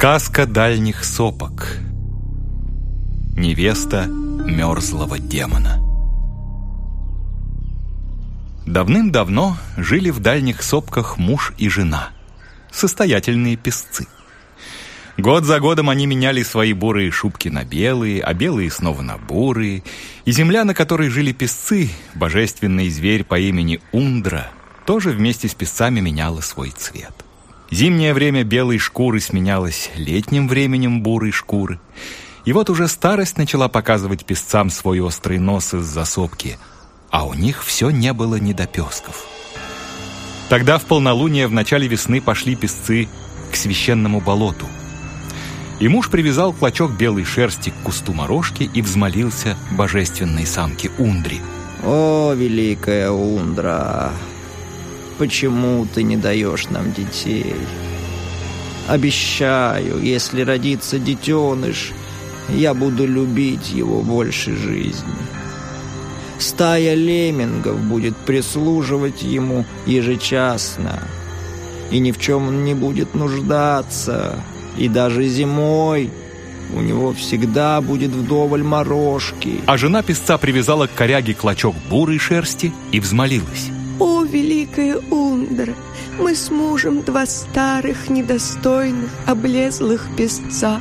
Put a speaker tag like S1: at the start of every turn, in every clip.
S1: Сказка дальних сопок. Невеста мерзлого демона. Давным-давно жили в дальних сопках муж и жена, состоятельные песцы. Год за годом они меняли свои бурые шубки на белые, а белые снова на бурые, и земля, на которой жили песцы, божественный зверь по имени Ундра, тоже вместе с песцами меняла свой цвет. Зимнее время белой шкуры сменялось летним временем бурой шкуры. И вот уже старость начала показывать песцам свой острый нос из засопки, а у них все не было недопесков. Тогда в полнолуние в начале весны пошли песцы к священному болоту. И муж привязал клочок белой шерсти к кусту морожки и взмолился божественной самке Ундри.
S2: «О, великая Ундра, почему ты не даешь нам детей? Обещаю, если родится детеныш, я буду любить его больше жизни. Стая леммингов будет прислуживать ему ежечасно, и ни в чем он не будет нуждаться, и даже зимой у него всегда будет вдоволь морожки.
S1: А жена песца привязала к коряге клочок бурой шерсти и взмолилась.
S3: О, великая Ундра, мы с мужем два старых, недостойных, облезлых песца.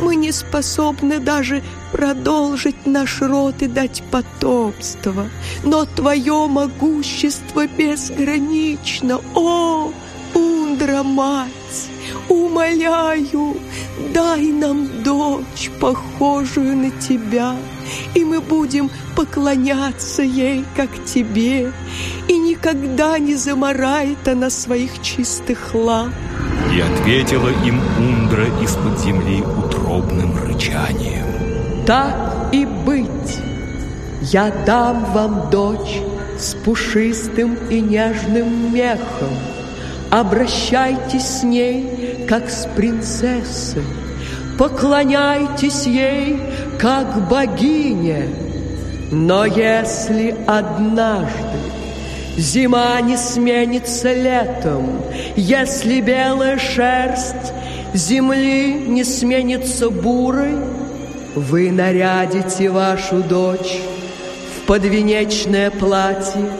S3: Мы не способны даже продолжить наш род и дать потомство. Но твое могущество безгранично. О, Ундра, мать! Умоляю, дай нам дочь, похожую на тебя, и мы будем поклоняться ей, как тебе, и никогда не заморает она своих чистых лап.
S1: И ответила им Ундра из-под земли утробным рычанием.
S3: Так и быть, я дам вам дочь с пушистым и нежным мехом. Обращайтесь с ней, как с принцессой, Поклоняйтесь ей, как богине. Но если однажды Зима не сменится летом, Если белая шерсть Земли не сменится бурой, Вы нарядите вашу дочь В подвенечное платье,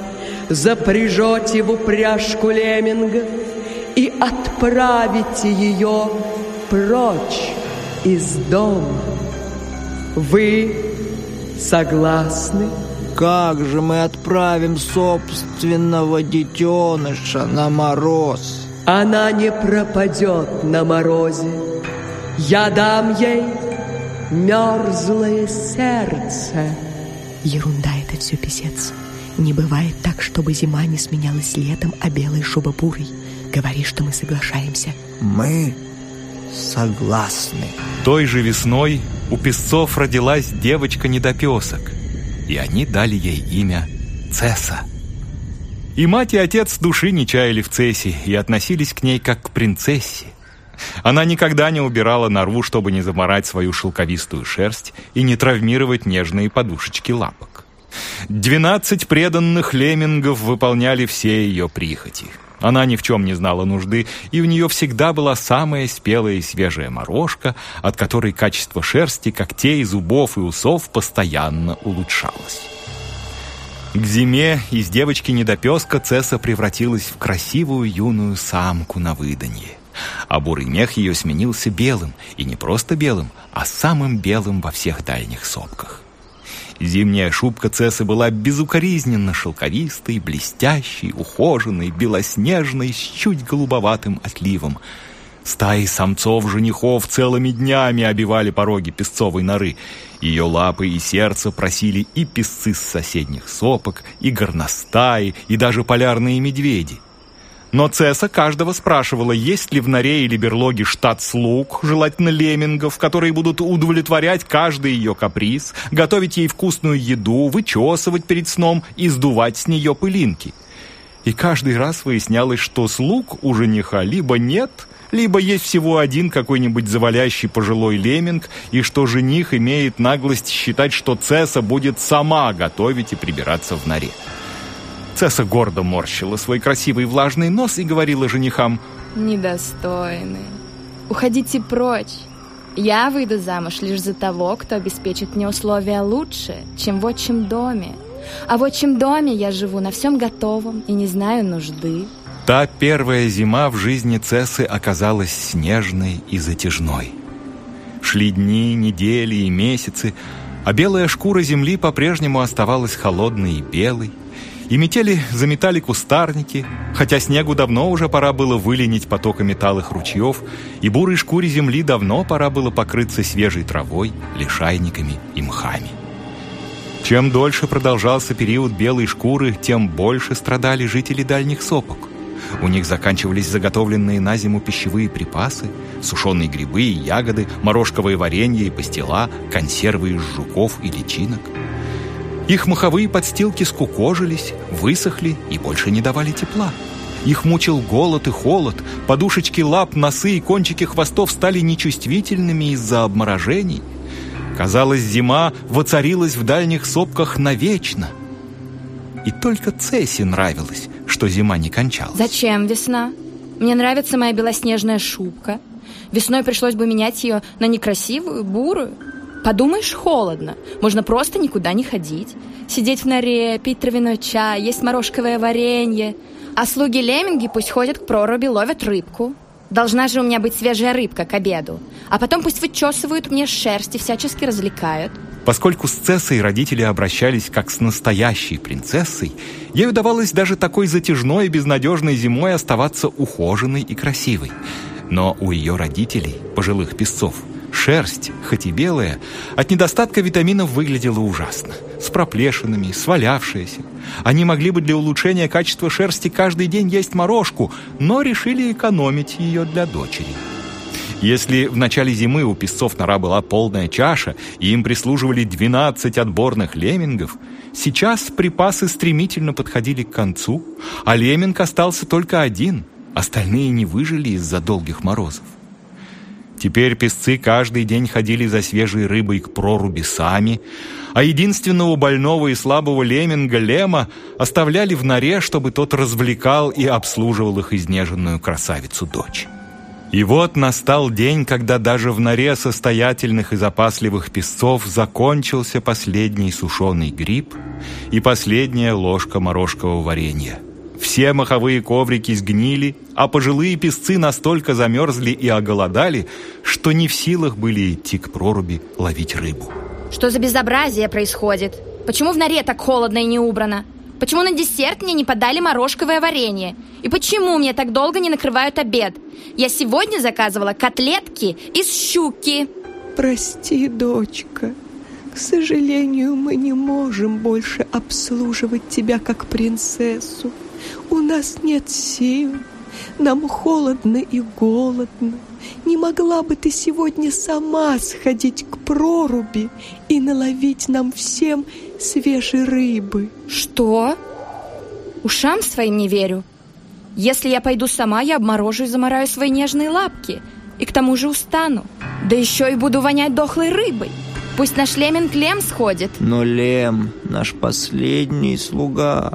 S3: Запряжете в упряжку лемминга И отправите ее прочь из дома. Вы согласны?
S2: Как же мы отправим собственного детеныша на мороз?
S3: Она не пропадет на морозе. Я дам ей мерзлое сердце.
S4: Ерунда это все, писец. Не бывает так, чтобы зима не сменялась летом, а белая шуба бурой. Говори, что мы соглашаемся.
S2: Мы согласны.
S1: Той же весной у песцов родилась девочка-недопесок, и они дали ей имя Цеса. И мать и отец души не чаяли в Цессе и относились к ней как к принцессе. Она никогда не убирала норву, чтобы не заморать свою шелковистую шерсть и не травмировать нежные подушечки лапок. Двенадцать преданных леммингов выполняли все ее прихоти – она ни в чем не знала нужды, и у нее всегда была самая спелая и свежая морожка, от которой качество шерсти, когтей, зубов и усов постоянно улучшалось. К зиме из девочки-недопеска Цесса превратилась в красивую юную самку на выданье. А бурый мех ее сменился белым, и не просто белым, а самым белым во всех дальних сопках. Зимняя шубка Цессы была безукоризненно шелковистой, блестящей, ухоженной, белоснежной, с чуть голубоватым отливом. Стаи самцов-женихов целыми днями обивали пороги песцовой норы. Ее лапы и сердце просили и песцы с соседних сопок, и горностаи, и даже полярные медведи. Но Цесса каждого спрашивала, есть ли в норе или берлоге штат слуг, желательно леммингов, которые будут удовлетворять каждый ее каприз, готовить ей вкусную еду, вычесывать перед сном и сдувать с нее пылинки. И каждый раз выяснялось, что слуг у жениха либо нет, либо есть всего один какой-нибудь завалящий пожилой лемминг, и что жених имеет наглость считать, что Цесса будет сама готовить и прибираться в норе. Цесса гордо морщила свой красивый влажный нос и говорила женихам
S5: «Недостойны. Уходите прочь. Я выйду замуж лишь за того, кто обеспечит мне условия лучше, чем в отчим доме. А в отчим доме я живу на всем готовом и не знаю нужды.
S1: Та первая зима в жизни Цессы оказалась снежной и затяжной. Шли дни, недели и месяцы, а белая шкура земли по-прежнему оставалась холодной и белой, и метели заметали кустарники, хотя снегу давно уже пора было выленить потоками талых ручьев, и бурой шкуре земли давно пора было покрыться свежей травой, лишайниками и мхами. Чем дольше продолжался период белой шкуры, тем больше страдали жители дальних сопок. У них заканчивались заготовленные на зиму пищевые припасы, сушеные грибы и ягоды, морожковое варенье и пастила, консервы из жуков и личинок – их маховые подстилки скукожились, высохли и больше не давали тепла. Их мучил голод и холод, подушечки лап, носы и кончики хвостов стали нечувствительными из-за обморожений. Казалось, зима воцарилась в дальних сопках навечно. И только Цесси нравилось, что зима не кончалась.
S5: Зачем весна? Мне нравится моя белоснежная шубка. Весной пришлось бы менять ее на некрасивую, бурую. Подумаешь, холодно. Можно просто никуда не ходить. Сидеть в норе, пить травяной чай, есть морожковое варенье. А слуги-лемминги пусть ходят к проруби, ловят рыбку. Должна же у меня быть свежая рыбка к обеду. А потом пусть вычесывают мне шерсть и всячески развлекают.
S1: Поскольку с Цессой родители обращались как с настоящей принцессой, ей удавалось даже такой затяжной и безнадежной зимой оставаться ухоженной и красивой. Но у ее родителей, пожилых песцов, Шерсть, хоть и белая, от недостатка витаминов выглядела ужасно. С проплешинами, свалявшаяся. Они могли бы для улучшения качества шерсти каждый день есть морожку, но решили экономить ее для дочери. Если в начале зимы у песцов нора была полная чаша, и им прислуживали 12 отборных леммингов, сейчас припасы стремительно подходили к концу, а лемминг остался только один, остальные не выжили из-за долгих морозов. Теперь песцы каждый день ходили за свежей рыбой к проруби сами, а единственного больного и слабого лемминга Лема оставляли в норе, чтобы тот развлекал и обслуживал их изнеженную красавицу-дочь. И вот настал день, когда даже в норе состоятельных и запасливых песцов закончился последний сушеный гриб и последняя ложка морожкового варенья – все маховые коврики сгнили, а пожилые песцы настолько замерзли и оголодали, что не в силах были идти к проруби ловить рыбу.
S5: Что за безобразие происходит? Почему в норе так холодно и не убрано? Почему на десерт мне не подали морожковое варенье? И почему мне так долго не накрывают обед? Я сегодня заказывала котлетки из щуки.
S6: Прости, дочка. К сожалению, мы не можем больше обслуживать тебя как принцессу. У нас нет сил, нам холодно и голодно. Не могла бы ты сегодня сама сходить к проруби и наловить нам всем свежей рыбы?
S5: Что? Ушам своим не верю. Если я пойду сама, я обморожу и замораю свои нежные лапки. И к тому же устану. Да еще и буду вонять дохлой рыбой. Пусть наш Леминг Лем сходит.
S3: Но Лем наш последний слуга.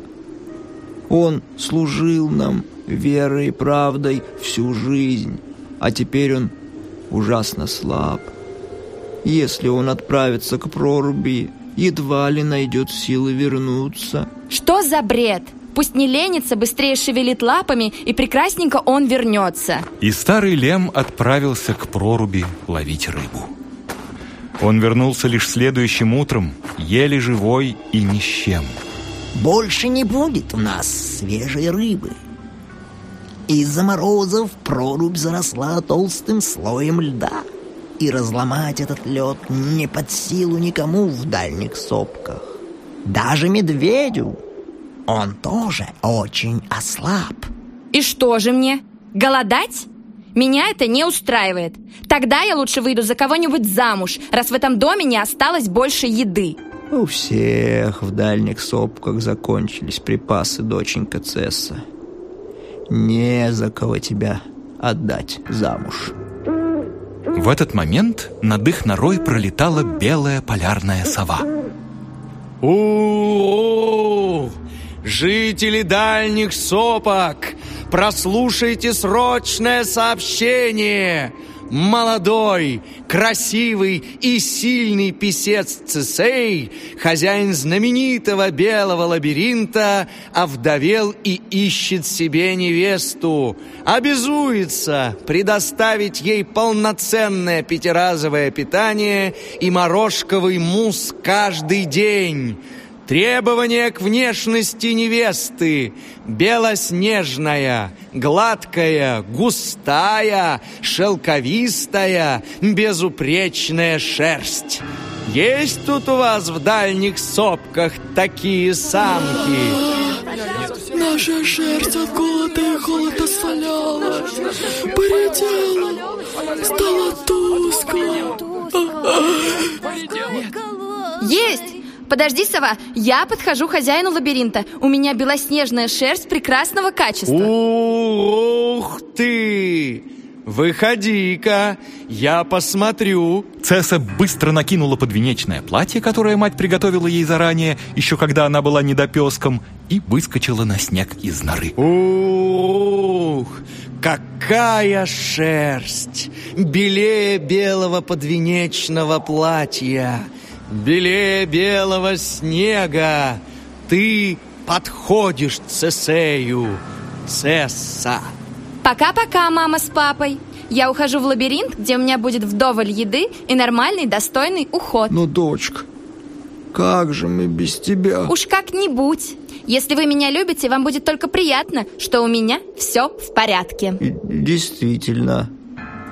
S3: Он служил нам верой и правдой всю жизнь, а теперь он ужасно слаб. Если он отправится к проруби, едва ли найдет силы вернуться.
S5: Что за бред? Пусть не ленится, быстрее шевелит лапами, и прекрасненько он вернется.
S1: И старый Лем отправился к проруби ловить рыбу. Он вернулся лишь следующим утром, еле живой и ни с чем.
S2: Больше не будет у нас свежей рыбы. Из-за морозов прорубь заросла толстым слоем льда, и разломать этот лед не под силу никому в дальних сопках. Даже медведю. Он тоже очень ослаб.
S5: И что же мне? Голодать? Меня это не устраивает. Тогда я лучше выйду за кого-нибудь замуж, раз в этом доме не осталось больше еды.
S3: У всех в дальних сопках закончились припасы, доченька Цесса. Не за кого тебя отдать замуж.
S1: В этот момент над их норой пролетала белая полярная сова.
S7: у Жители дальних сопок, прослушайте срочное сообщение! Молодой, красивый и сильный писец Цесей, хозяин знаменитого белого лабиринта, овдовел и ищет себе невесту, обязуется предоставить ей полноценное пятиразовое питание и морожковый мусс каждый день – Требования к внешности невесты Белоснежная, гладкая, густая, шелковистая, безупречная шерсть Есть тут у вас в дальних сопках такие самки?
S6: Наша шерсть от голода и холода соляла, поредела, стала тускло.
S5: Есть! Подожди, сова, я подхожу хозяину лабиринта. У меня белоснежная шерсть прекрасного качества.
S7: Ух ты! Выходи-ка, я посмотрю.
S1: Цесса быстро накинула подвенечное платье, которое мать приготовила ей заранее, еще когда она была недопеском, и выскочила на снег из норы.
S7: Ух, какая шерсть! Белее белого подвенечного платья. Белее белого снега ты подходишь Цесею, Цесса.
S5: Пока-пока, мама с папой. Я ухожу в лабиринт, где у меня будет вдоволь еды и нормальный, достойный уход.
S3: Ну, дочка, как же мы без тебя?
S5: Уж как-нибудь. Если вы меня любите, вам будет только приятно, что у меня все в порядке.
S3: И Действительно,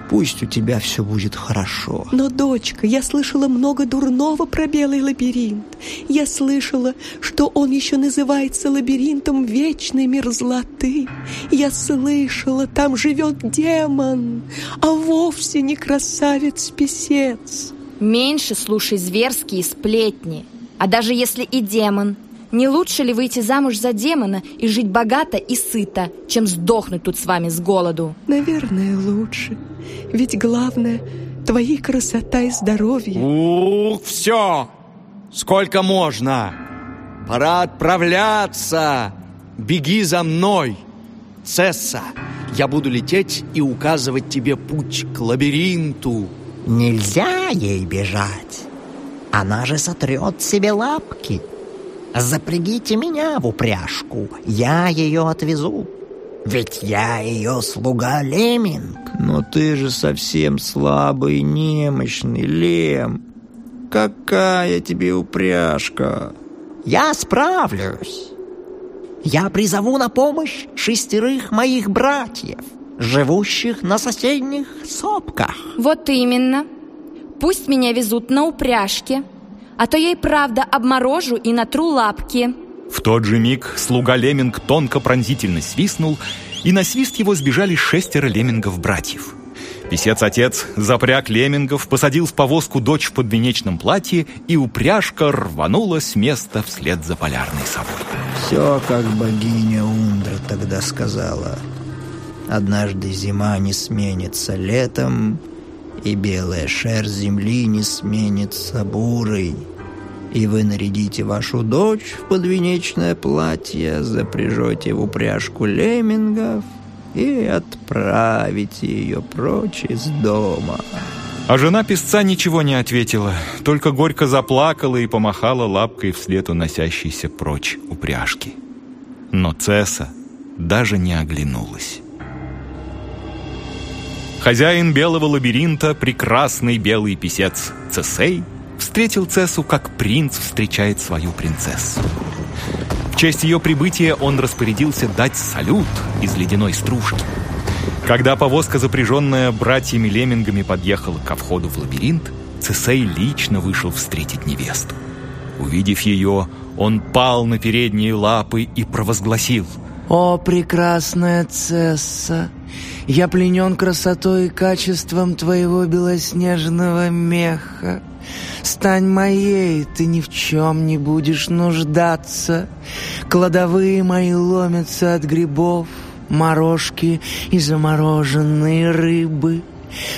S3: пусть у тебя все будет хорошо.
S6: Но, дочка, я слышала много дурного про белый лабиринт. Я слышала, что он еще называется лабиринтом вечной мерзлоты. Я слышала, там живет демон, а вовсе не красавец-писец.
S5: Меньше слушай зверские сплетни. А даже если и демон, не лучше ли выйти замуж за демона и жить богато и сыто, чем сдохнуть тут с вами с голоду?
S6: Наверное, лучше. Ведь главное — твои красота и здоровье.
S7: Ух, все! Сколько можно? Пора отправляться! Беги за мной! Цесса, я буду лететь и указывать тебе путь к лабиринту.
S2: Нельзя ей бежать. Она же сотрет себе лапки. Запрягите меня в упряжку, я ее отвезу. Ведь я ее слуга Леминг.
S3: Но ты же совсем слабый, немощный, Лем. Какая тебе упряжка?
S2: Я справлюсь. Я призову на помощь шестерых моих братьев, живущих на соседних сопках.
S5: Вот именно. Пусть меня везут на упряжке, а то я и правда обморожу и натру лапки.
S1: В тот же миг слуга Леминг тонко пронзительно свистнул, и на свист его сбежали шестеро леммингов-братьев. Песец-отец запряг леммингов, посадил в повозку дочь в подвенечном платье, и упряжка рванула с места вслед за полярной совой.
S3: Все, как богиня Ундра тогда сказала. Однажды зима не сменится летом, и белая шерсть земли не сменится бурой. И вы нарядите вашу дочь в подвенечное платье, запряжете в упряжку леммингов и отправите ее прочь из дома.
S1: А жена песца ничего не ответила, только горько заплакала и помахала лапкой вслед уносящейся прочь упряжки. Но Цесса даже не оглянулась. Хозяин белого лабиринта, прекрасный белый писец Цесей, встретил Цессу, как принц встречает свою принцессу. В честь ее прибытия он распорядился дать салют из ледяной стружки. Когда повозка, запряженная братьями Леммингами, подъехала ко входу в лабиринт, Цесей лично вышел встретить невесту. Увидев ее, он пал на передние лапы и провозгласил
S8: О, прекрасная Цесса! Я пленен красотой и качеством твоего белоснежного меха. Стань моей, ты ни в чем не будешь нуждаться. Кладовые мои ломятся от грибов, морожки и замороженные рыбы.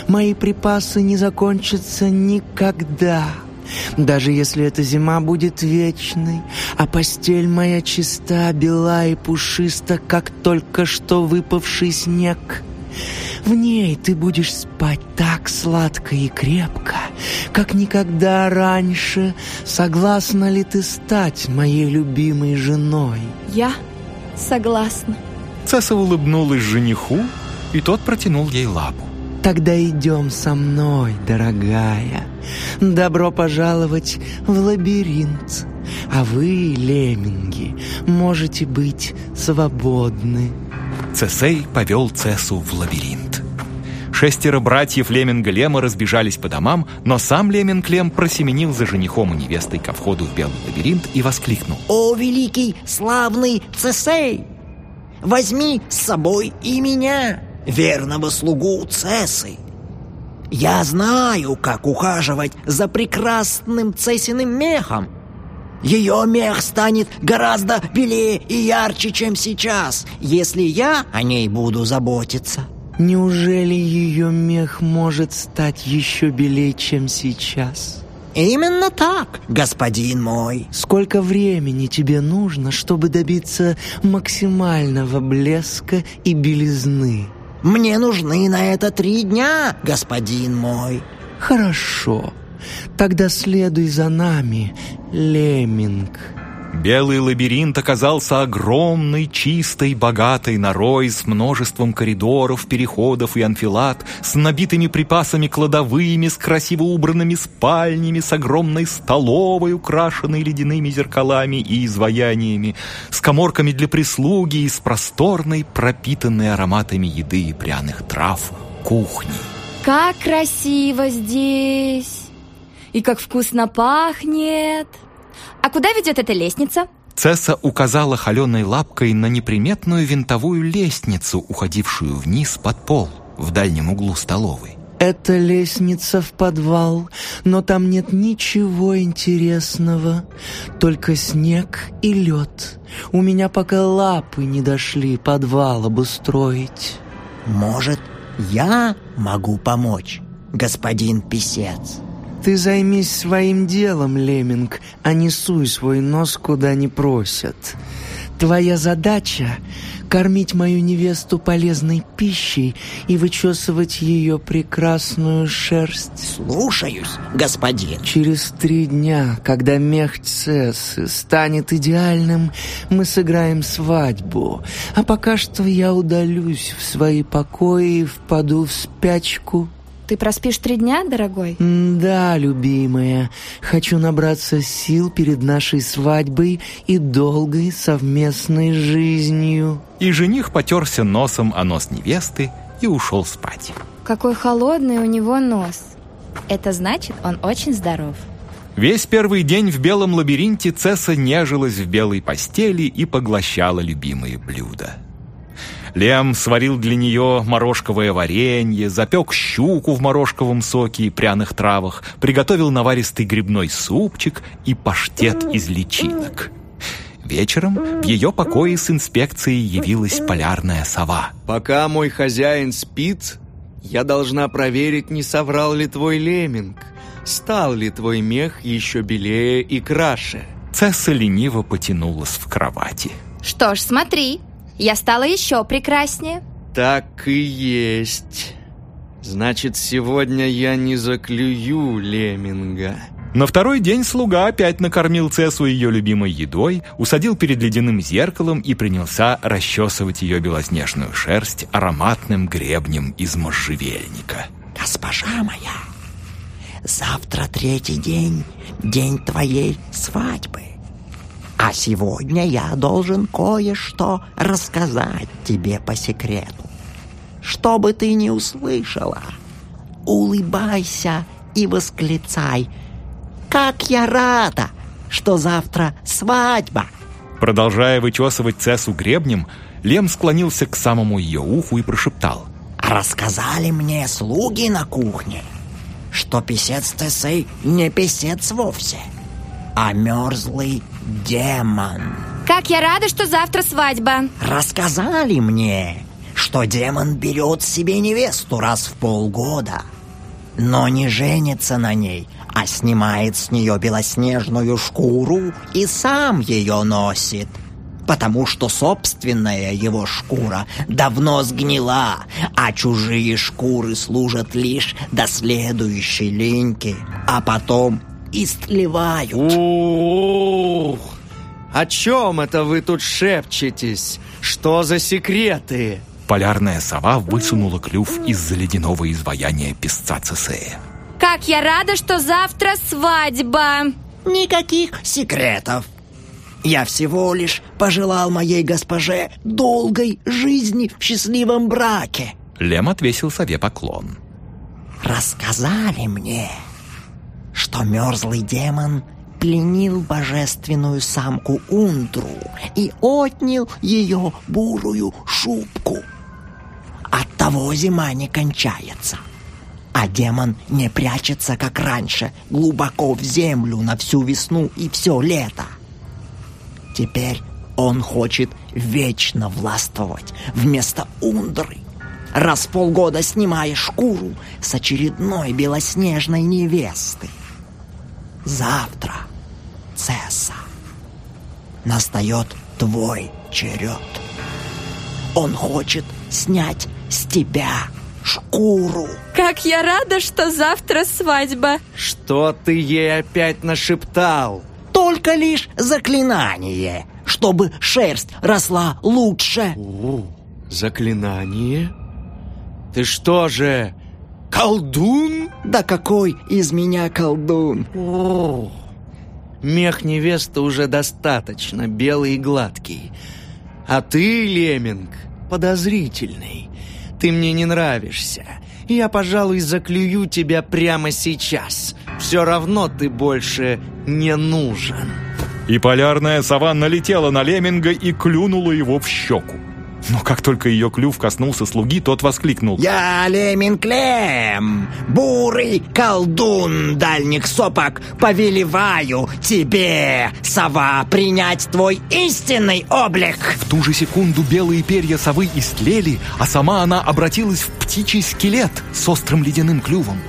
S8: Мои припасы не закончатся никогда. Даже если эта зима будет вечной, а постель моя чиста, бела и пушиста, как только что выпавший снег. В ней ты будешь спать так сладко и крепко, как никогда раньше. Согласна ли ты стать моей любимой женой?
S5: Я согласна.
S1: Цесса улыбнулась жениху, и тот протянул ей лапу.
S8: Тогда идем со мной, дорогая. Добро пожаловать в лабиринт. А вы, лемминги, можете быть свободны.
S1: Цесей повел Цессу в лабиринт. Шестеро братьев Леминга Лема разбежались по домам, но сам Леминг Лем просеменил за женихом и невестой ко входу в белый лабиринт и воскликнул.
S2: «О, великий, славный Цесей! Возьми с собой и меня, верного слугу Цесы! Я знаю, как ухаживать за прекрасным Цесиным мехом. Ее мех станет гораздо белее и ярче, чем сейчас, если я о ней буду заботиться».
S8: Неужели ее мех может стать еще белее, чем сейчас?
S2: «Именно так, господин мой!»
S8: Сколько времени тебе нужно, чтобы добиться максимального блеска и белизны?
S2: «Мне нужны на это три дня, господин мой!»
S8: Хорошо, тогда следуй за нами, Лемминг.
S1: Белый лабиринт оказался огромной, чистой, богатой норой с множеством коридоров, переходов и анфилат, с набитыми припасами кладовыми, с красиво убранными спальнями, с огромной столовой, украшенной ледяными зеркалами и изваяниями, с коморками для прислуги и с просторной, пропитанной ароматами еды и пряных трав кухней.
S5: Как красиво здесь! И как вкусно пахнет! А куда ведет эта лестница?
S1: Цесса указала холеной лапкой на неприметную винтовую лестницу, уходившую вниз под пол, в дальнем углу столовой.
S8: Это лестница в подвал, но там нет ничего интересного, только снег и лед. У меня пока лапы не дошли подвал обустроить.
S2: «Может, я могу помочь, господин писец?»
S8: Ты займись своим делом, Леминг, а не суй свой нос куда не просят. Твоя задача — кормить мою невесту полезной пищей и вычесывать ее прекрасную шерсть.
S2: «Слушаюсь, господин!»
S8: Через три дня, когда мех Цессы станет идеальным, мы сыграем свадьбу. А пока что я удалюсь в свои покои и впаду в спячку.
S5: Ты проспишь три дня, дорогой?
S8: Да, любимая. Хочу набраться сил перед нашей свадьбой и долгой совместной жизнью.
S1: И жених потерся носом о нос невесты и ушел спать.
S5: Какой холодный у него нос. Это значит, он очень здоров.
S1: Весь первый день в белом лабиринте Цесса нежилась в белой постели и поглощала любимые блюда. Лем сварил для нее морожковое варенье, запек щуку в морожковом соке и пряных травах, приготовил наваристый грибной супчик и паштет из личинок. Вечером в ее покое с инспекцией явилась полярная сова.
S7: Пока мой хозяин спит, я должна проверить, не соврал ли твой лемминг, стал ли твой мех еще белее и краше.
S1: Цесса лениво потянулась в кровати.
S5: Что ж, смотри, я стала еще прекраснее.
S7: Так и есть. Значит, сегодня я не заклюю лемминга.
S1: На второй день слуга опять накормил Цессу ее любимой едой, усадил перед ледяным зеркалом и принялся расчесывать ее белоснежную шерсть ароматным гребнем из можжевельника.
S2: «Госпожа моя, завтра третий день, день твоей свадьбы. А сегодня я должен кое-что рассказать тебе по секрету. Что бы ты ни услышала, улыбайся и восклицай «Как я рада, что завтра свадьба!»
S1: Продолжая вычесывать Цессу гребнем, Лем склонился к самому ее уху и прошептал.
S2: «Рассказали мне слуги на кухне, что писец Тесей не писец вовсе, а мерзлый демон».
S5: Как я рада, что завтра свадьба.
S2: Рассказали мне, что демон берет себе невесту раз в полгода, но не женится на ней, а снимает с нее белоснежную шкуру и сам ее носит. потому что собственная его шкура давно сгнила, а чужие шкуры служат лишь до следующей линьки, а потом истлевают.
S7: Ух! О чем это вы тут шепчетесь? Что за секреты?
S1: Полярная сова высунула клюв из-за ледяного изваяния песца Цесея.
S5: Как я рада, что завтра свадьба!
S2: Никаких секретов. Я всего лишь пожелал моей госпоже долгой жизни в счастливом браке.
S1: Лем отвесил сове поклон.
S2: Рассказали мне, что мерзлый демон пленил божественную самку Ундру и отнял ее бурую шубку. Оттого зима не кончается. А демон не прячется, как раньше, глубоко в землю на всю весну и все лето. Теперь он хочет вечно властвовать вместо Ундры, раз полгода снимая шкуру с очередной белоснежной невесты. Завтра, Цесса, настает твой черед. Он хочет снять с тебя шкуру.
S5: Как я рада, что завтра свадьба!
S7: Что ты ей опять нашептал?
S2: Только лишь заклинание, чтобы шерсть росла лучше.
S7: О, заклинание? Ты что же, колдун?
S2: Да какой из меня колдун?
S7: О, мех невесты уже достаточно белый и гладкий. А ты, Леминг, подозрительный. Ты мне не нравишься. Я, пожалуй, заклюю тебя прямо сейчас. Все равно ты больше не нужен.
S1: И полярная сова налетела на Леминга и клюнула его в щеку. Но как только ее клюв коснулся слуги, тот воскликнул.
S2: Я Леминклем, бурый колдун дальних сопок, повелеваю тебе, сова, принять твой истинный облик.
S1: В ту же секунду белые перья совы истлели, а сама она обратилась в птичий скелет с острым ледяным клювом.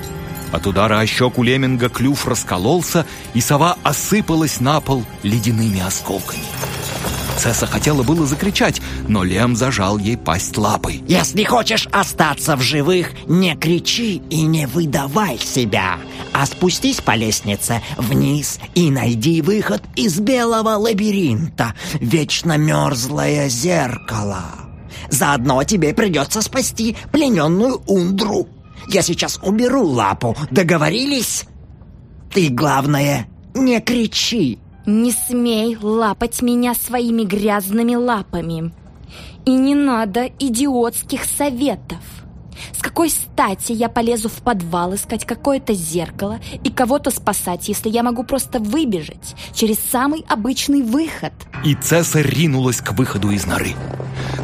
S1: От удара о щеку Леминга клюв раскололся, и сова осыпалась на пол ледяными осколками. Цесса хотела было закричать, но Лем зажал ей пасть лапой.
S2: Если хочешь остаться в живых, не кричи и не выдавай себя, а спустись по лестнице вниз и найди выход из белого лабиринта, вечно мерзлое зеркало. Заодно тебе придется спасти плененную Ундру. Я сейчас уберу лапу, договорились? Ты, главное, не кричи.
S5: Не смей лапать меня своими грязными лапами. И не надо идиотских советов. С какой стати я полезу в подвал искать какое-то зеркало и кого-то спасать, если я могу просто выбежать через самый обычный выход?
S1: И Цесса ринулась к выходу из норы.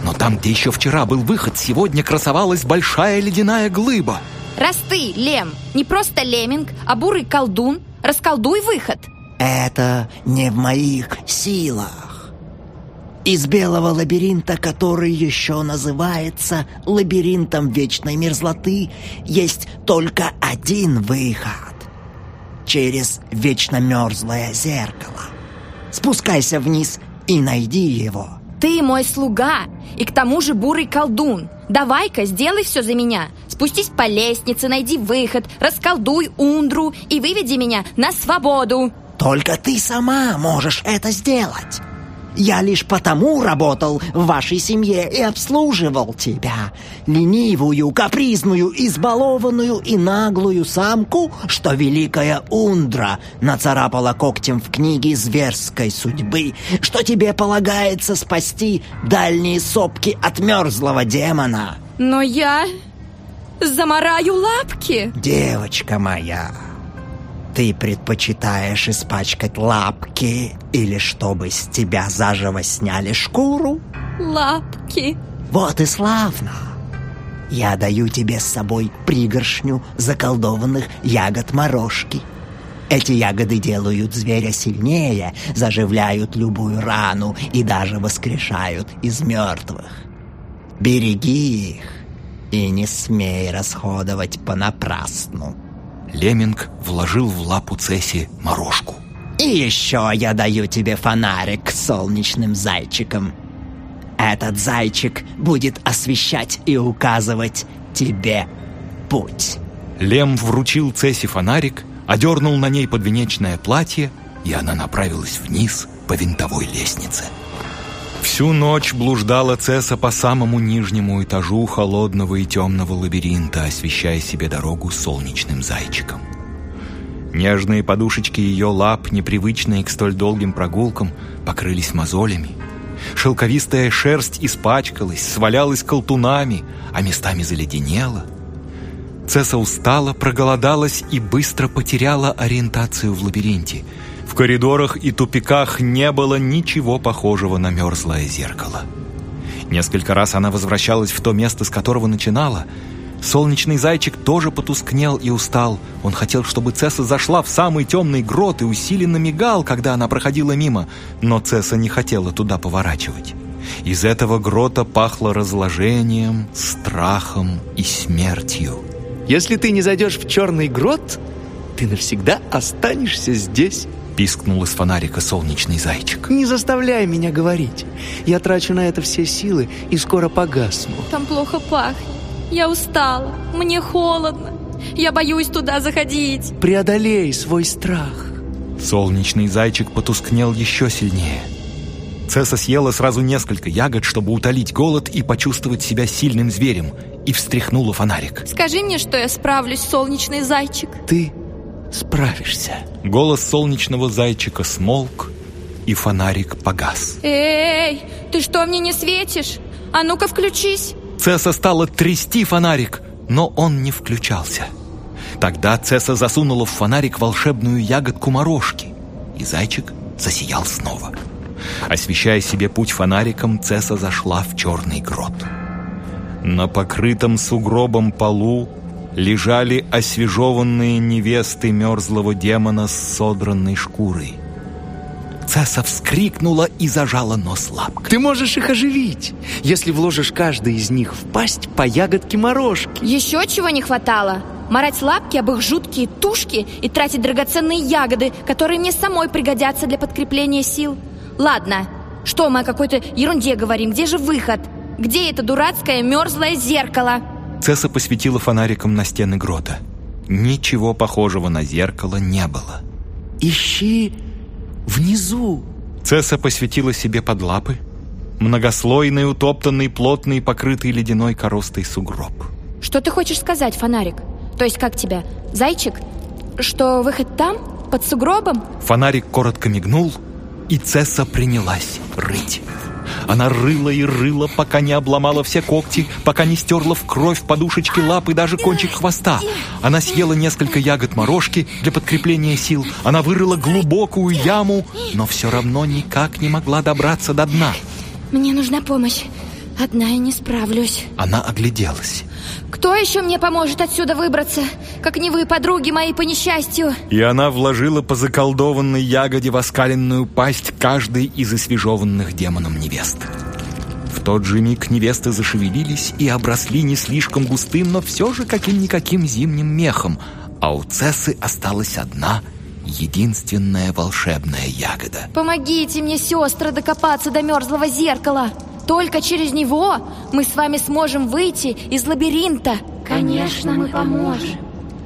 S1: Но там, где еще вчера был выход, сегодня красовалась большая ледяная глыба.
S5: Раз ты, Лем, не просто леминг, а бурый колдун, расколдуй выход.
S2: Это не в моих силах. Из белого лабиринта, который еще называется лабиринтом вечной мерзлоты, есть только один выход. Через вечно мерзлое зеркало. Спускайся вниз и найди его.
S5: Ты мой слуга, и к тому же бурый колдун. Давай-ка, сделай все за меня. Спустись по лестнице, найди выход, расколдуй Ундру и выведи меня на свободу.
S2: Только ты сама можешь это сделать. Я лишь потому работал в вашей семье и обслуживал тебя, ленивую, капризную, избалованную и наглую самку, что великая Ундра нацарапала когтем в книге зверской судьбы, что тебе полагается спасти дальние сопки от мерзлого демона.
S5: Но я замараю лапки.
S2: Девочка моя, ты предпочитаешь испачкать лапки или чтобы с тебя заживо сняли шкуру?
S5: Лапки.
S2: Вот и славно. Я даю тебе с собой пригоршню заколдованных ягод морожки. Эти ягоды делают зверя сильнее, заживляют любую рану и даже воскрешают из мертвых. Береги их и не смей расходовать понапрасну.
S1: Леминг вложил в лапу Цесси морожку.
S2: И еще я даю тебе фонарик с солнечным зайчиком. Этот зайчик будет освещать и указывать тебе путь.
S1: Лем вручил Цесси фонарик, одернул на ней подвенечное платье, и она направилась вниз по винтовой лестнице. Всю ночь блуждала Цесса по самому нижнему этажу холодного и темного лабиринта, освещая себе дорогу солнечным зайчиком. Нежные подушечки ее лап, непривычные к столь долгим прогулкам, покрылись мозолями. Шелковистая шерсть испачкалась, свалялась колтунами, а местами заледенела. Цесса устала, проголодалась и быстро потеряла ориентацию в лабиринте. В коридорах и тупиках не было ничего похожего на мерзлое зеркало. Несколько раз она возвращалась в то место, с которого начинала. Солнечный зайчик тоже потускнел и устал. Он хотел, чтобы Цесса зашла в самый темный грот и усиленно мигал, когда она проходила мимо, но Цесса не хотела туда поворачивать. Из этого грота пахло разложением, страхом и смертью.
S7: Если ты не зайдешь в черный грот, ты навсегда останешься здесь.
S1: Пискнул из фонарика солнечный зайчик.
S7: Не заставляй меня говорить. Я трачу на это все силы и скоро погасну.
S5: Там плохо пахнет. Я устала. Мне холодно. Я боюсь туда заходить.
S7: Преодолей свой страх.
S1: Солнечный зайчик потускнел еще сильнее. Цесса съела сразу несколько ягод, чтобы утолить голод и почувствовать себя сильным зверем, и встряхнула фонарик.
S5: Скажи мне, что я справлюсь, солнечный зайчик.
S7: Ты справишься.
S1: Голос солнечного зайчика смолк, и фонарик погас.
S5: Эй, ты что, мне не светишь? А ну-ка включись.
S1: Цесса стала трясти фонарик, но он не включался. Тогда Цесса засунула в фонарик волшебную ягодку морожки, и зайчик засиял снова. Освещая себе путь фонариком, Цесса зашла в черный грот. На покрытом сугробом полу лежали освежеванные невесты мерзлого демона с содранной шкурой. Цесса вскрикнула и зажала нос лапкой.
S7: Ты можешь их оживить, если вложишь каждый из них в пасть по ягодке морожки.
S5: Еще чего не хватало? Марать лапки об их жуткие тушки и тратить драгоценные ягоды, которые мне самой пригодятся для подкрепления сил. Ладно, что мы о какой-то ерунде говорим? Где же выход? Где это дурацкое мерзлое зеркало?
S1: Цесса посветила фонариком на стены грота. Ничего похожего на зеркало не было.
S7: Ищи внизу.
S1: Цесса посветила себе под лапы. Многослойный, утоптанный, плотный, покрытый ледяной коростой сугроб.
S5: Что ты хочешь сказать, фонарик? То есть как тебя? Зайчик? Что выход там? Под сугробом?
S1: Фонарик коротко мигнул, и Цесса принялась рыть. Она рыла и рыла, пока не обломала все когти, пока не стерла в кровь подушечки лап и даже кончик хвоста. Она съела несколько ягод морожки для подкрепления сил. Она вырыла глубокую яму, но все равно никак не могла добраться до дна.
S5: Мне нужна помощь. Одна я не справлюсь.
S1: Она огляделась.
S5: Кто еще мне поможет отсюда выбраться? Как не вы, подруги мои, по несчастью.
S1: И она вложила по заколдованной ягоде в оскаленную пасть каждой из освежеванных демоном невест. В тот же миг невесты зашевелились и обросли не слишком густым, но все же каким-никаким зимним мехом, а у Цессы осталась одна единственная волшебная ягода.
S5: Помогите мне, сестры, докопаться до мерзлого зеркала. Только через него мы с вами сможем выйти из лабиринта.
S9: Конечно, мы поможем.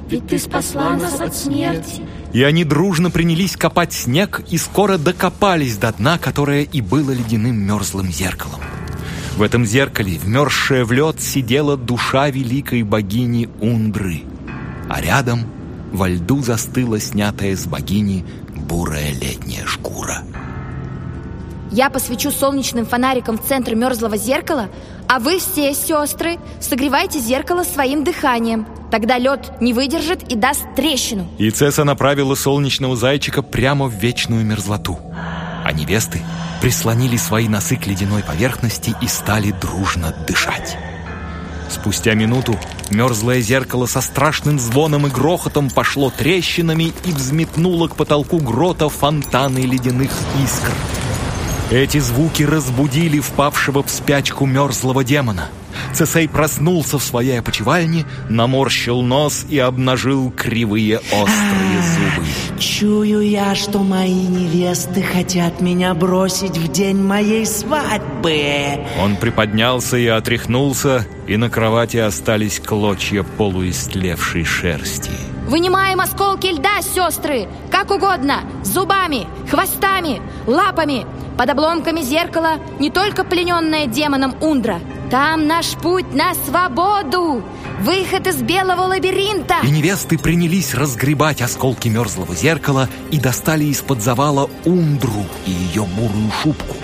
S9: Ведь ты спасла нас от смерти.
S1: И они дружно принялись копать снег и скоро докопались до дна, которое и было ледяным мерзлым зеркалом. В этом зеркале, вмерзшая в лед, сидела душа великой богини Ундры. А рядом во льду застыла снятая с богини бурая летняя шкура.
S5: Я посвечу солнечным фонариком в центр мерзлого зеркала, а вы все, сестры, согревайте зеркало своим дыханием. Тогда лед не выдержит и даст трещину.
S1: И Цесса направила солнечного зайчика прямо в вечную мерзлоту. А невесты прислонили свои носы к ледяной поверхности и стали дружно дышать. Спустя минуту мерзлое зеркало со страшным звоном и грохотом пошло трещинами и взметнуло к потолку грота фонтаны ледяных искр. Эти звуки разбудили впавшего в спячку мерзлого демона. Цесей проснулся в своей опочивальне, наморщил нос и обнажил кривые острые зубы.
S8: Чую я, что мои невесты хотят меня бросить в день моей свадьбы.
S1: Он приподнялся и отряхнулся, и на кровати остались клочья полуистлевшей шерсти.
S5: Вынимаем осколки льда, сестры, как угодно, зубами, хвостами, лапами. Под обломками зеркала не только плененная демоном Ундра. Там наш путь на свободу, выход из белого лабиринта.
S1: И невесты принялись разгребать осколки мерзлого зеркала и достали из-под завала Ундру и ее бурую шубку.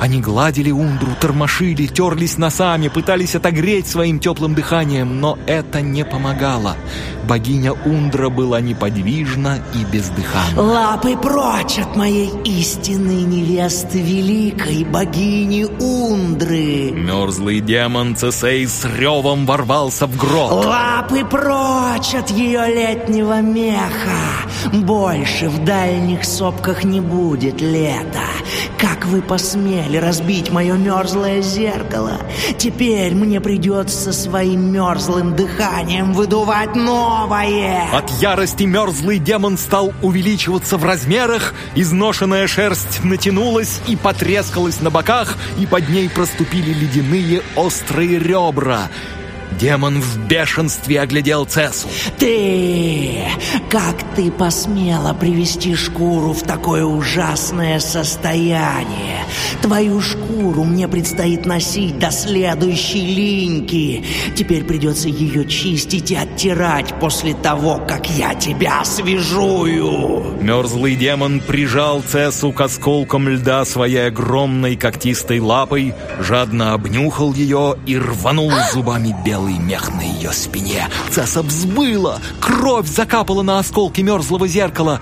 S1: Они гладили Ундру, тормошили, терлись носами, пытались отогреть своим теплым дыханием, но это не помогало. Богиня Ундра была неподвижна и бездыханна.
S8: Лапы прочь от моей истинной невесты, великой богини Ундры.
S1: Мерзлый демон Цесей с ревом ворвался в грот.
S8: Лапы прочь от ее летнего меха. Больше в дальних сопках не будет лета. Как вы посмели разбить мое мерзлое зеркало? Теперь мне придется своим мерзлым дыханием выдувать новое.
S1: От ярости мерзлый демон стал увеличиваться в размерах, изношенная шерсть натянулась и потрескалась на боках, и под ней проступили ледяные острые ребра. Демон в бешенстве оглядел Цесу.
S8: Ты! Как ты посмела привести шкуру в такое ужасное состояние? Твою шкуру мне предстоит носить до следующей линьки. Теперь придется ее чистить и оттирать после того, как я тебя освежую.
S1: Мерзлый демон прижал Цесу к осколкам льда своей огромной когтистой лапой, жадно обнюхал ее и рванул зубами белый мех на ее спине. Цесса взбыла, кровь закапала на осколки мерзлого зеркала.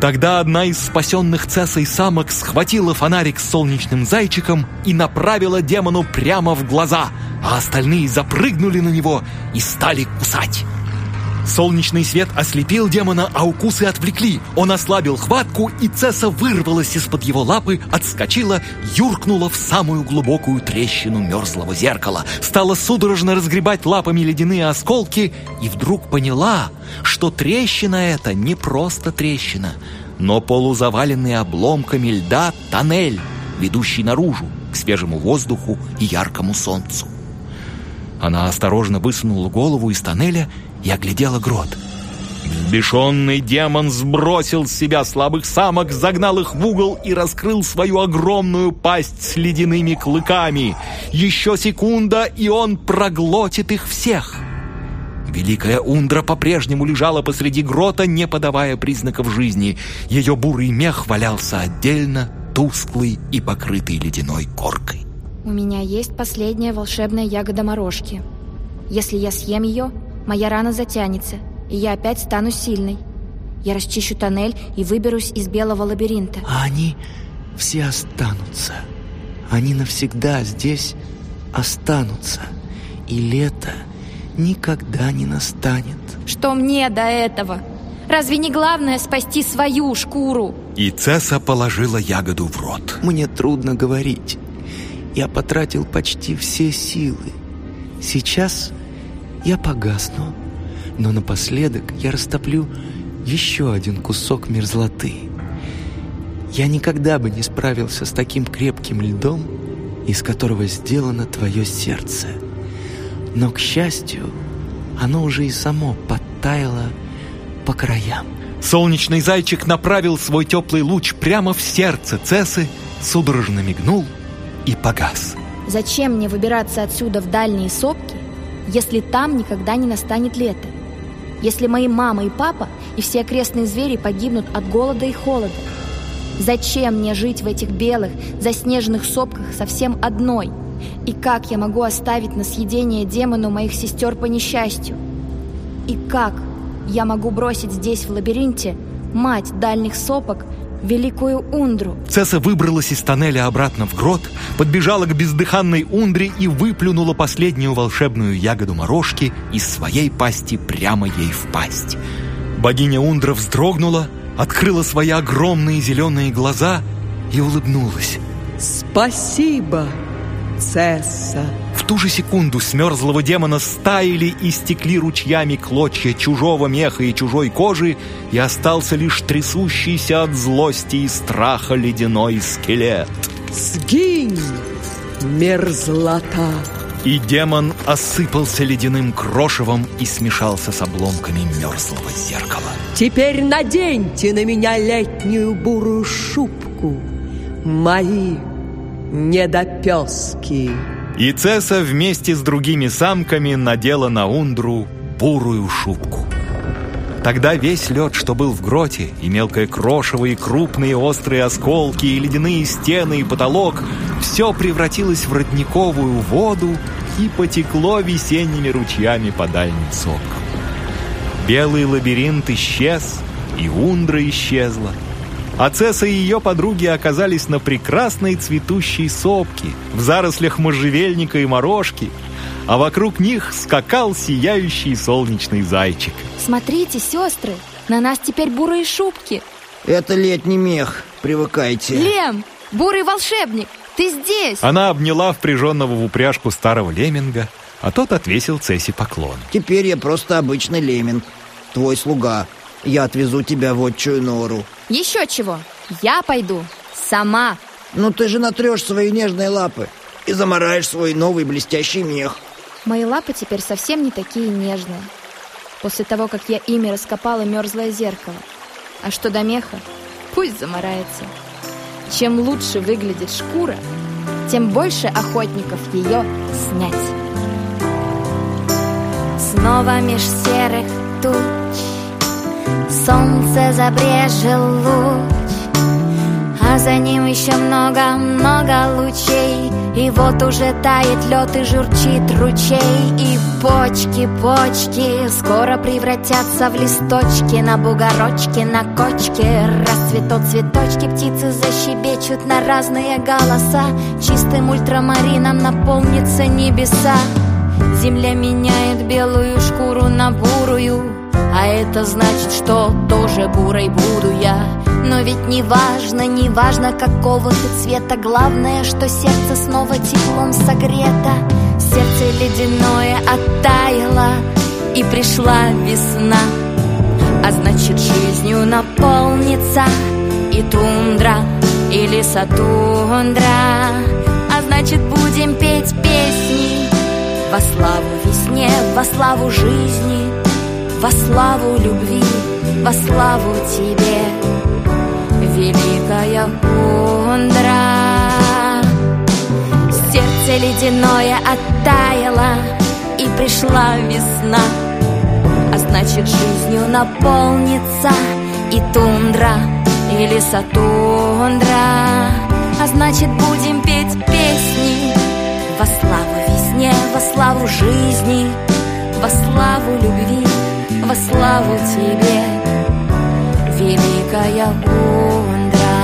S1: Тогда одна из спасенных Цессой самок схватила фонарик с солнечным зайчиком и направила демону прямо в глаза, а остальные запрыгнули на него и стали кусать. Солнечный свет ослепил демона, а укусы отвлекли. Он ослабил хватку, и Цесса вырвалась из-под его лапы, отскочила, юркнула в самую глубокую трещину мерзлого зеркала, стала судорожно разгребать лапами ледяные осколки и вдруг поняла, что трещина эта не просто трещина, но полузаваленный обломками льда тоннель, ведущий наружу, к свежему воздуху и яркому солнцу. Она осторожно высунула голову из тоннеля и оглядела грот. Взбешенный демон сбросил с себя слабых самок, загнал их в угол и раскрыл свою огромную пасть с ледяными клыками. Еще секунда, и он проглотит их всех. Великая Ундра по-прежнему лежала посреди грота, не подавая признаков жизни. Ее бурый мех валялся отдельно, тусклый и покрытый ледяной коркой.
S5: У меня есть последняя волшебная ягода морожки. Если я съем ее, моя рана затянется, и я опять стану сильной. Я расчищу тоннель и выберусь из белого лабиринта.
S8: А они все останутся. Они навсегда здесь останутся. И лето никогда не настанет.
S5: Что мне до этого? Разве не главное спасти свою шкуру?
S1: И Цесса положила ягоду в рот.
S8: Мне трудно говорить. Я потратил почти все силы. Сейчас я погасну, но напоследок я растоплю еще один кусок мерзлоты. Я никогда бы не справился с таким крепким льдом, из которого сделано твое сердце. Но, к счастью, оно уже и само подтаяло по краям.
S1: Солнечный зайчик направил свой теплый луч прямо в сердце Цесы, судорожно мигнул и погас.
S5: Зачем мне выбираться отсюда в дальние сопки, если там никогда не настанет лето? Если мои мама и папа и все окрестные звери погибнут от голода и холода? Зачем мне жить в этих белых, заснеженных сопках совсем одной? И как я могу оставить на съедение демону моих сестер по несчастью? И как я могу бросить здесь, в лабиринте, мать дальних сопок, великую Ундру?
S1: Цесса выбралась из тоннеля обратно в грот, подбежала к бездыханной Ундре и выплюнула последнюю волшебную ягоду морожки из своей пасти прямо ей в пасть. Богиня Ундра вздрогнула, открыла свои огромные зеленые глаза и улыбнулась.
S6: Спасибо, Цесса.
S1: В ту же секунду с мерзлого демона стаяли и стекли ручьями клочья чужого меха и чужой кожи, и остался лишь трясущийся от злости и страха ледяной скелет.
S3: Сгинь, мерзлота!
S1: И демон осыпался ледяным крошевом и смешался с обломками мерзлого зеркала.
S3: Теперь наденьте на меня летнюю бурую шубку, мои недопески.
S1: И Цеса вместе с другими самками надела на Ундру бурую шубку. Тогда весь лед, что был в гроте, и мелкое крошево, и крупные острые осколки, и ледяные стены, и потолок, все превратилось в родниковую воду и потекло весенними ручьями по дальним сопкам. Белый лабиринт исчез, и Ундра исчезла. А Цесса и ее подруги оказались на прекрасной цветущей сопке, в зарослях можжевельника и морожки, а вокруг них скакал сияющий солнечный зайчик.
S10: Смотрите, сестры, на нас теперь бурые шубки.
S2: Это летний мех, привыкайте.
S10: Лем, бурый волшебник, ты здесь.
S1: Она обняла впряженного в упряжку старого лемминга, а тот отвесил Цесси поклон.
S2: Теперь я просто обычный лемминг, твой слуга. Я отвезу тебя в отчую нору.
S10: Еще чего? Я пойду сама.
S2: Ну ты же натрешь свои нежные лапы и замараешь свой новый блестящий мех.
S10: Мои лапы теперь совсем не такие нежные. После того, как я ими раскопала мерзлое зеркало. А что до меха, пусть замарается. Чем лучше выглядит шкура, тем больше охотников ее снять.
S5: Снова меж серых туч Солнце забрежил луч А за ним еще много-много лучей. И вот уже тает лед и журчит ручей И почки, почки Скоро превратятся в листочки На бугорочке, на кочке. Расцветут цветочки Птицы защебечут на разные голоса. Чистым ультрамарином наполнится небеса. Земля меняет белую шкуру на бурую А это значит, что тоже бурой буду я. Но ведь не важно, не важно какого ты цвета. Главное, что сердце снова теплом согрето. Сердце ледяное оттаяло И пришла весна. А значит, жизнью наполнится И тундра, и лесотундра А значит, будем петь песни во славу весне, во славу жизни, во славу любви, во славу тебе, великая Ундра. Сердце ледяное оттаяло, и пришла весна, а значит жизнью наполнится и тундра, и лесотундра, а значит будем петь песни во славу весне, во славу жизни, во славу любви, во славу тебе, великая Ундра.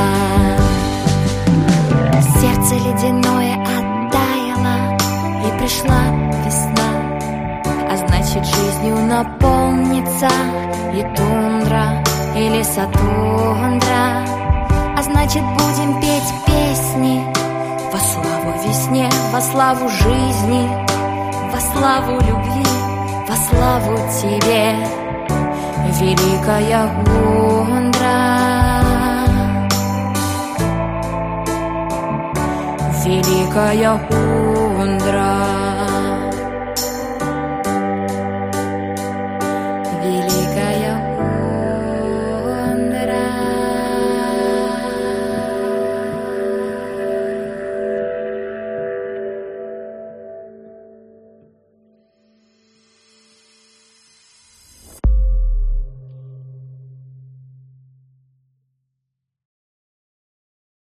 S5: Сердце ледяное оттаяло, и пришла весна, а значит жизнью наполнится и тундра, и лесотундра, а значит будем петь песни во славу весне, во славу жизни, во славу любви, славу тебе, великая Ундра. Великая Ундра.